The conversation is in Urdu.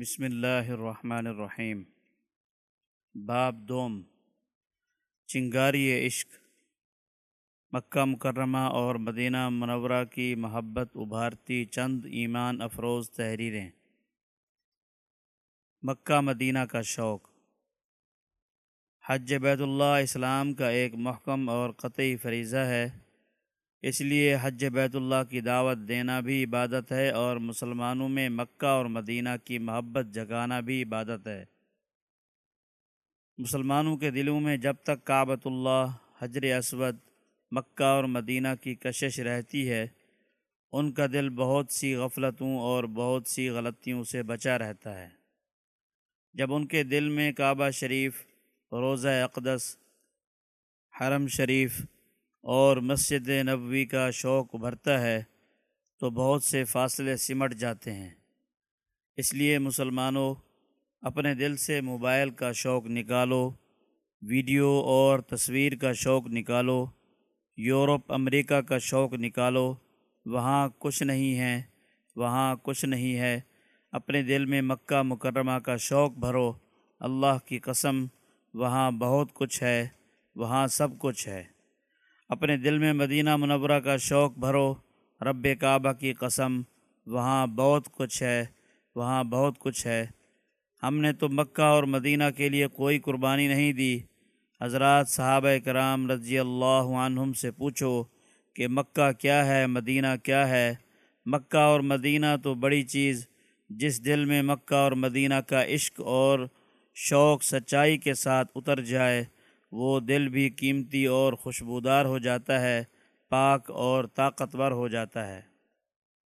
بسم اللہ الرحمن الرحیم۔ باب دوم۔ چنگاری عشق۔ مکہ مکرمہ اور مدینہ منورہ کی محبت ابھارتی چند ایمان افروز تحریریں۔ مکہ مدینہ کا شوق۔ حج بیت اللہ اسلام کا ایک محکم اور قطعی فریضہ ہے۔ اس لیے حج بیت اللہ کی دعوت دینا بھی عبادت ہے اور مسلمانوں میں مکہ اور مدینہ کی محبت جگانا بھی عبادت ہے۔ مسلمانوں کے دلوں میں جب تک کعبۃ اللہ، حجر اسود، مکہ اور مدینہ کی کشش رہتی ہے، ان کا دل بہت سی غفلتوں اور بہت سی غلطیوں سے بچا رہتا ہے۔ جب ان کے دل میں کعبہ شریف، روزہ اقدس، حرم شریف اور مسجد نبوی کا شوق ابھرتا ہے تو بہت سے فاصلے سمٹ جاتے ہیں۔ اس لیے مسلمانوں، اپنے دل سے موبائل کا شوق نکالو، ویڈیو اور تصویر کا شوق نکالو، یورپ، امریکہ کا شوق نکالو۔ وہاں کچھ نہیں ہے، وہاں کچھ نہیں ہے۔ اپنے دل میں مکہ مکرمہ کا شوق بھرو۔ اللہ کی قسم، وہاں بہت کچھ ہے، وہاں سب کچھ ہے۔ اپنے دل میں مدینہ منورہ کا شوق بھرو، رب کعبہ کی قسم، وہاں بہت کچھ ہے، وہاں بہت کچھ ہے۔ ہم نے تو مکہ اور مدینہ کے لیے کوئی قربانی نہیں دی۔ حضرات صحابہ کرام رضی اللہ عنہم سے پوچھو کہ مکہ کیا ہے، مدینہ کیا ہے؟ مکہ اور مدینہ تو بڑی چیز، جس دل میں مکہ اور مدینہ کا عشق اور شوق سچائی کے ساتھ اتر جائے۔ وہ دل بھی قیمتی اور خوشبودار ہو جاتا ہے، پاک اور طاقتور ہو جاتا ہے۔